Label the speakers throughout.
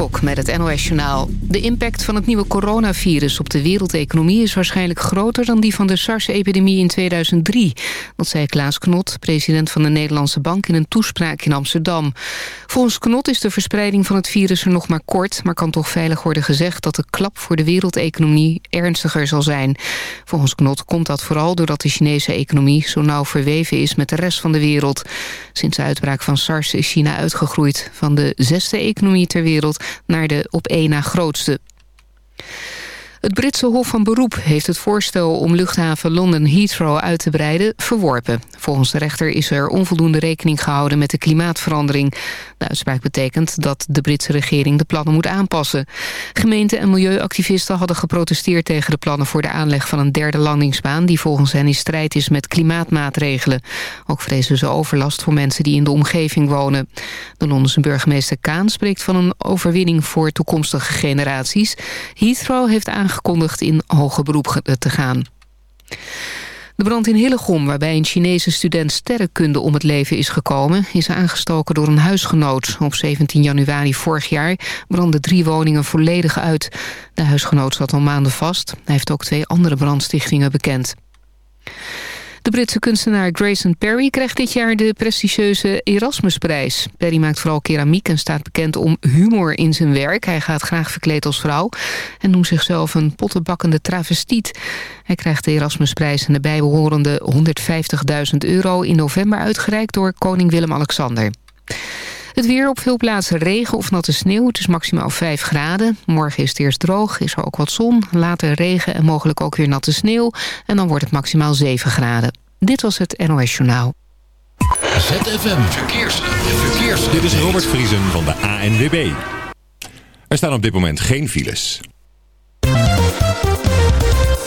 Speaker 1: Met het NOS-journaal. De impact van het nieuwe coronavirus op de wereldeconomie... is waarschijnlijk groter dan die van de SARS-epidemie in 2003. Dat zei Klaas Knot, president van de Nederlandse Bank... in een toespraak in Amsterdam. Volgens Knot is de verspreiding van het virus er nog maar kort... maar kan toch veilig worden gezegd dat de klap voor de wereldeconomie... ernstiger zal zijn. Volgens Knot komt dat vooral doordat de Chinese economie... zo nauw verweven is met de rest van de wereld. Sinds de uitbraak van SARS is China uitgegroeid... van de zesde economie ter wereld naar de op één na grootste. Het Britse Hof van Beroep heeft het voorstel om luchthaven London Heathrow uit te breiden verworpen. Volgens de rechter is er onvoldoende rekening gehouden met de klimaatverandering. De uitspraak betekent dat de Britse regering de plannen moet aanpassen. Gemeenten en milieuactivisten hadden geprotesteerd tegen de plannen voor de aanleg van een derde landingsbaan die volgens hen in strijd is met klimaatmaatregelen. Ook vrezen ze overlast voor mensen die in de omgeving wonen. De Londense burgemeester Kaan spreekt van een overwinning voor toekomstige generaties. Heathrow heeft aangegeven aangekondigd in hoger beroep te gaan. De brand in Hillegom, waarbij een Chinese student sterrenkunde om het leven is gekomen, is aangestoken door een huisgenoot. Op 17 januari vorig jaar brandden drie woningen volledig uit. De huisgenoot zat al maanden vast. Hij heeft ook twee andere brandstichtingen bekend. De Britse kunstenaar Grayson Perry krijgt dit jaar de prestigieuze Erasmusprijs. Perry maakt vooral keramiek en staat bekend om humor in zijn werk. Hij gaat graag verkleed als vrouw en noemt zichzelf een pottenbakkende travestiet. Hij krijgt de Erasmusprijs en de bijbehorende 150.000 euro in november uitgereikt door koning Willem-Alexander. Het weer op veel plaatsen regen of natte sneeuw. Het is maximaal 5 graden. Morgen is het eerst droog, is er ook wat zon. Later regen en mogelijk ook weer natte sneeuw. En dan wordt het maximaal 7 graden. Dit was het NOS Journaal.
Speaker 2: ZFM Verkeers. Verkeers.
Speaker 3: Dit is Robert Vriesen van de ANWB. Er staan op dit moment geen files.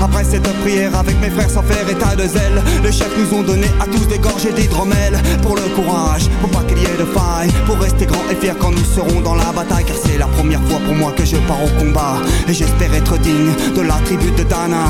Speaker 4: Après cette prière avec mes frères sans faire état de zèle Les chefs nous ont donné à tous des gorgées d'hydromel. Pour le courage, pour pas qu'il y ait de faille Pour rester grand et fier quand nous serons dans la bataille Car c'est la première fois pour moi que je pars au combat. Et j'espère être digne de la tribu de Dana,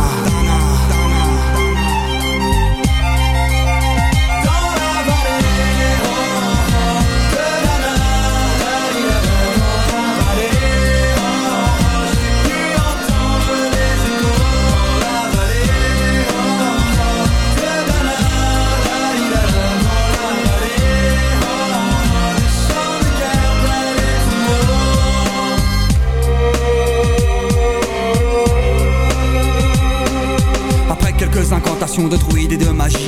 Speaker 4: de druides et de magie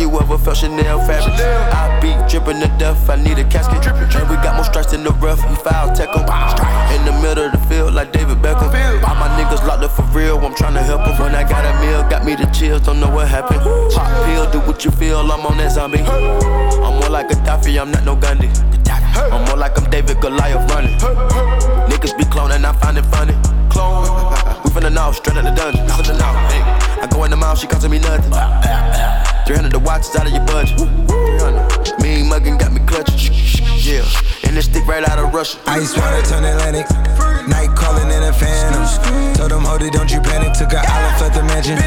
Speaker 5: You ever felt Chanel fabric? I be dripping to death, I need a casket. And we got more strikes in the rough, we foul tech em. In the middle of the field, like David Beckham. All my niggas locked up for real, I'm trying to help them. When I got a meal, got me the chills, don't know what happened. Pop pill, do what you feel, I'm on that zombie. I'm more like a Gaddafi, I'm not no Gandhi. I'm more like I'm David Goliath running. Niggas be cloning, I find it funny. Clone. We finna know, straight out the dungeon. Finna know. Hey. I go in the mouth, she costing me nothing. 300 the watch is out of your budget. 300. Mean muggin' got me clutching. Yeah. And this stick right out of Russia.
Speaker 6: Ice water turn Atlantic. Night calling in a phantom. Told them, hold it, don't you panic. Took an island, left the mansion.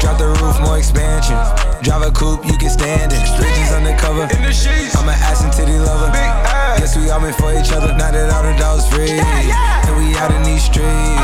Speaker 6: Drop the roof, more expansion. Drive a coupe, you can stand it. Bridges undercover. I'm an ass and titty lover. Guess we all meant for each other. Now that all the dogs free. And we out in these streets.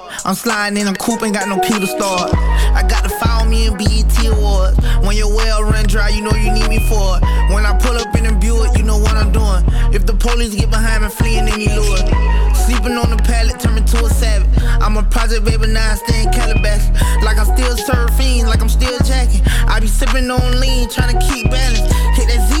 Speaker 7: I'm sliding in a coupe, ain't got no key to start. I got to follow me in BET Awards. When your well run dry, you know you need me for it. When I pull up in a Buick, you know what I'm doing. If the police get behind me, fleeing any lure. Sleeping on the pallet, turn me to a savage. I'm a project baby, now I stay in Calabash. Like I'm still surfing, like I'm still jacking. I be sipping on lean, trying to keep balance. Hit that Z-Walk,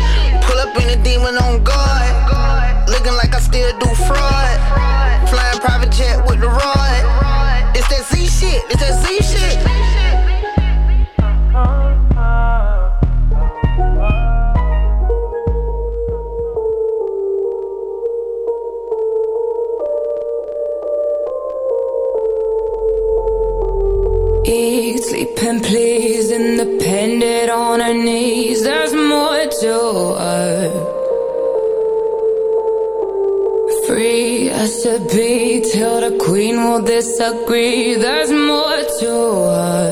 Speaker 7: Up a demon on guard. Looking like I still do fraud. Flying private jet with the rod. It's that Z shit, it's that Z shit.
Speaker 8: Eat, sleep, and please, independent on her knees. There's more to her. Free as to be till the queen will disagree. There's more to her.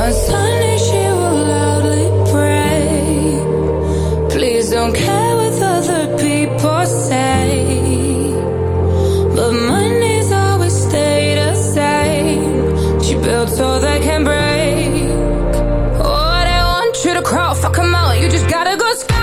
Speaker 8: On Sunday she will loudly pray. Please don't care what other people say. But Mondays always stay the same. She built so they can break. Oh, they want you to crawl, fuck 'em out. You just gotta go.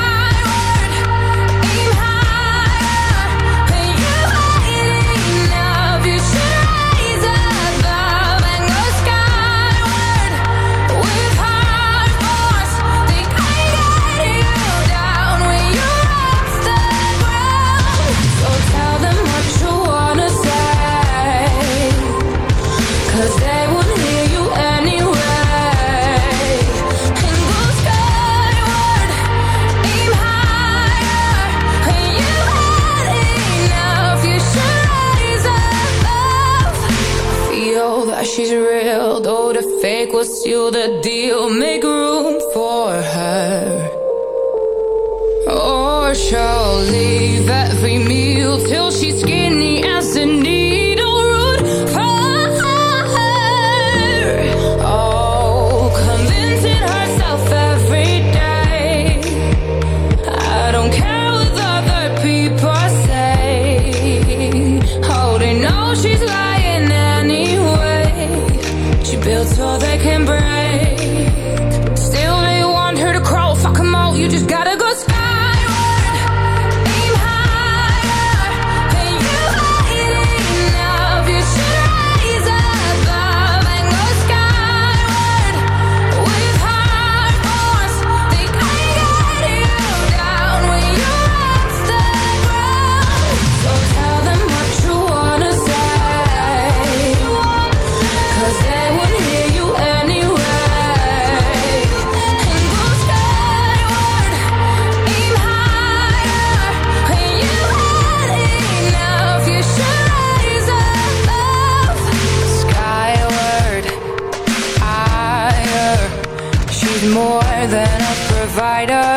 Speaker 8: rider.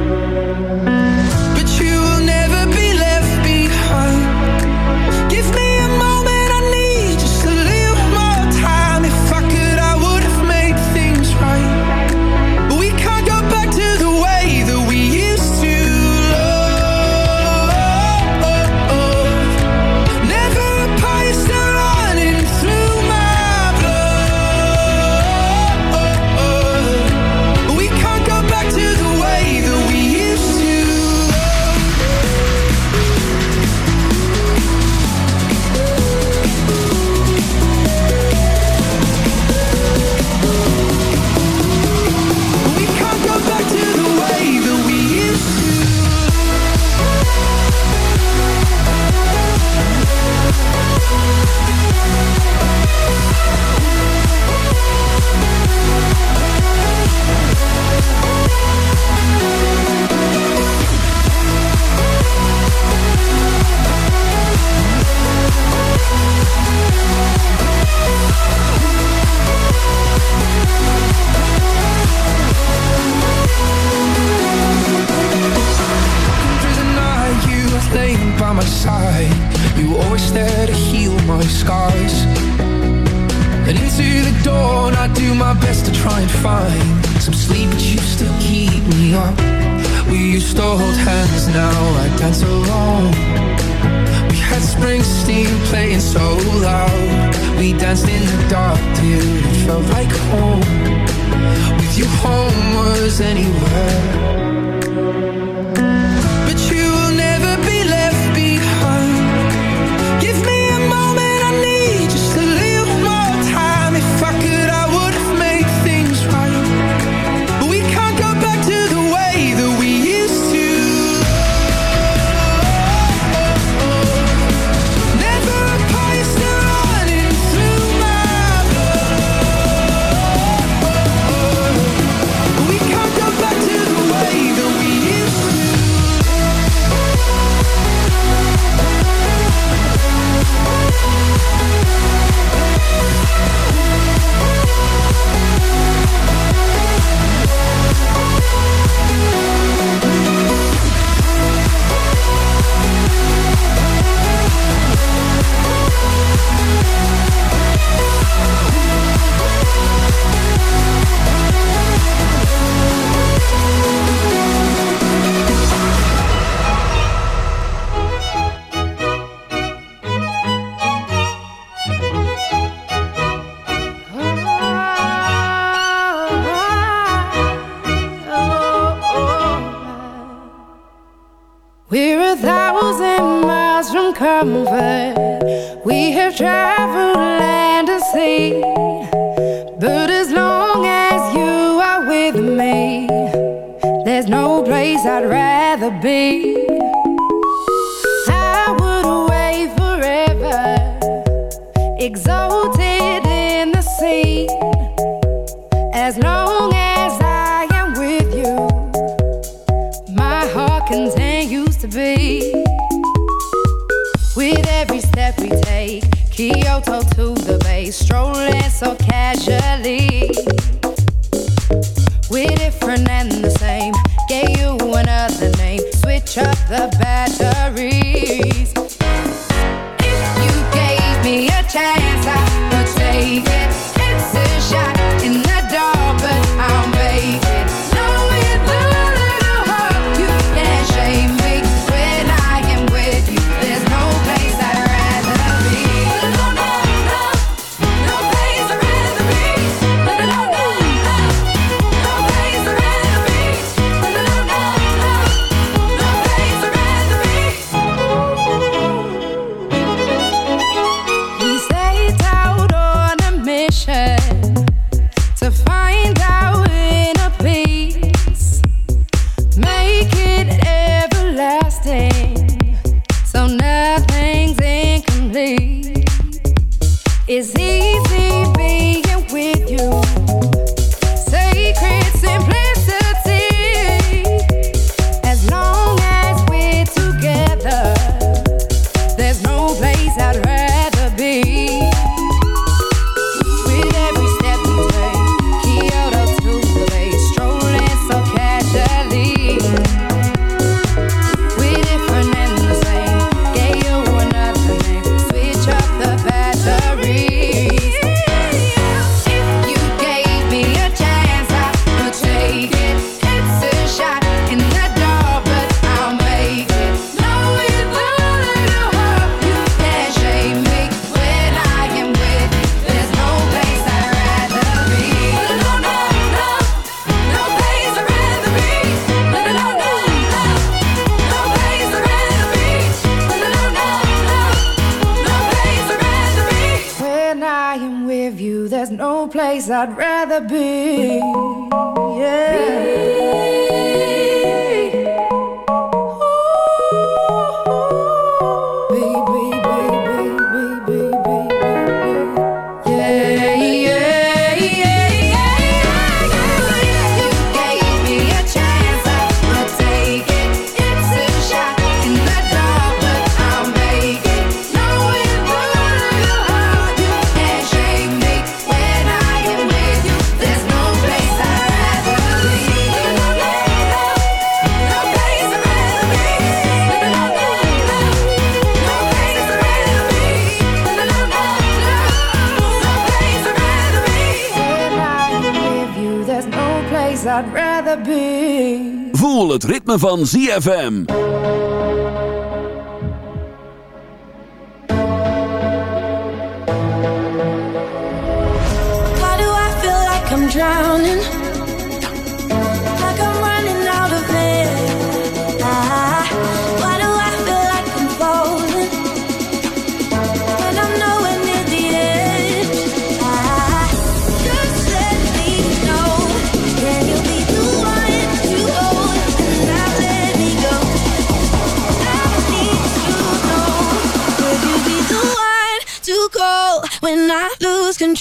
Speaker 9: van ZFM.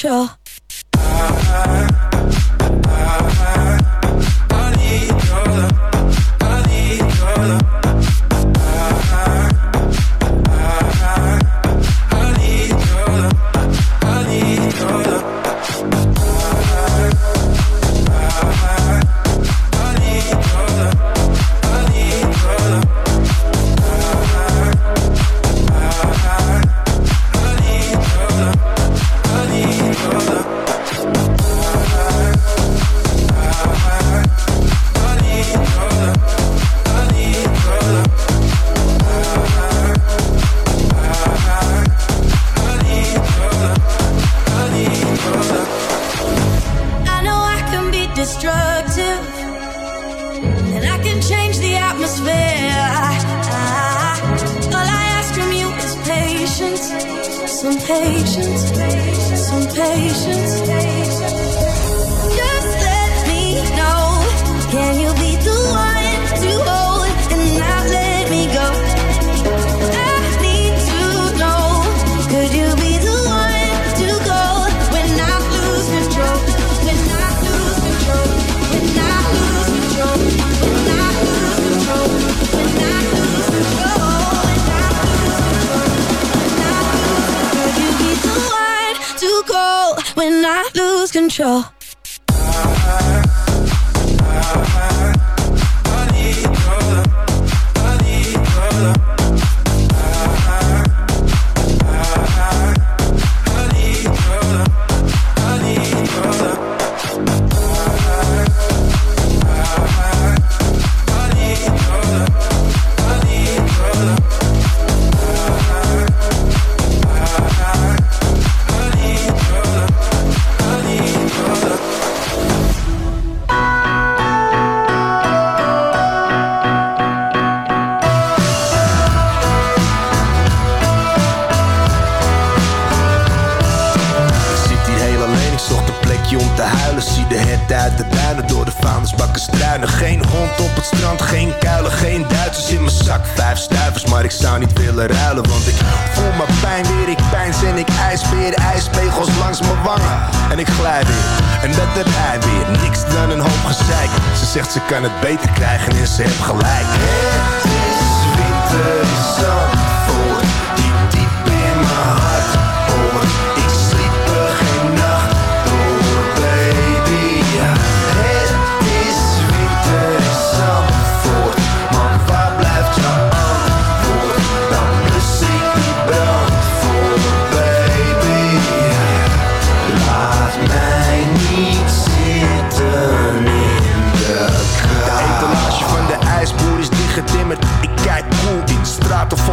Speaker 2: Control?
Speaker 10: Stuivers, maar ik zou niet willen ruilen Want ik voel mijn pijn weer, ik pijns en ik ijsbeer Ijspegels langs mijn wangen. En ik glij weer En dat heb hij weer, niks dan een hoop gezeik. Ze zegt ze kan het beter krijgen en ze heeft gelijk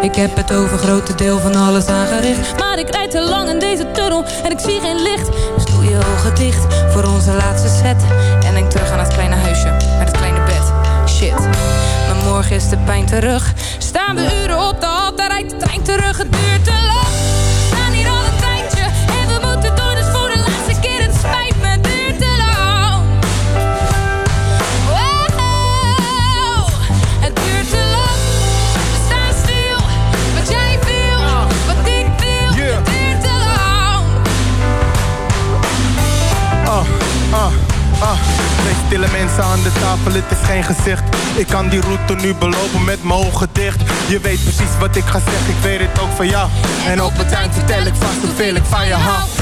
Speaker 8: Ik heb het over grote deel van alles aangericht. Maar ik rijd te lang in deze tunnel en ik zie geen licht. Dus doe je ogen dicht voor onze laatste set. En denk terug aan het kleine huisje met het kleine bed. Shit, maar morgen is de pijn terug. Staan we uren op de hal, daar rijdt de trein terug. Het duurt te
Speaker 11: Ah, twee stille mensen aan de tafel, het is geen gezicht. Ik kan die route nu belopen met mijn ogen dicht. Je weet precies wat ik ga zeggen, ik weet het ook van jou. En op het eind vertel ik vast hoeveel ik van je hou.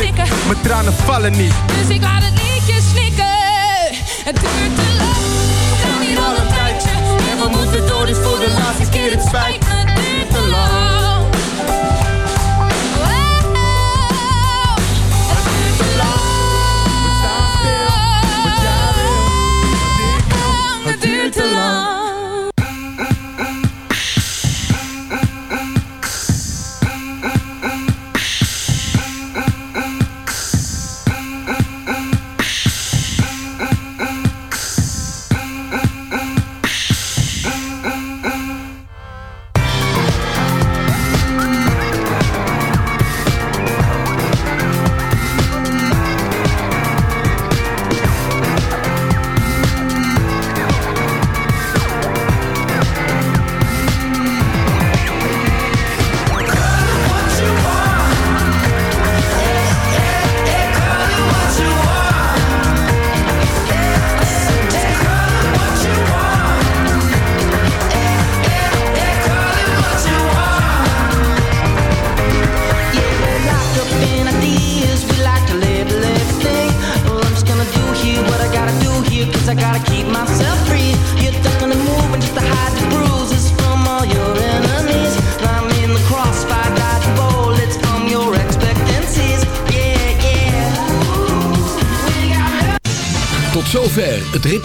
Speaker 8: verstikken.
Speaker 11: Mijn tranen vallen niet.
Speaker 8: Dus ik laat het liedje snikken. Het duurt te lang. We gaan hier al een tijdje. En we moeten door, dus voor de laatste keer het spijt me. Het duurt te lang.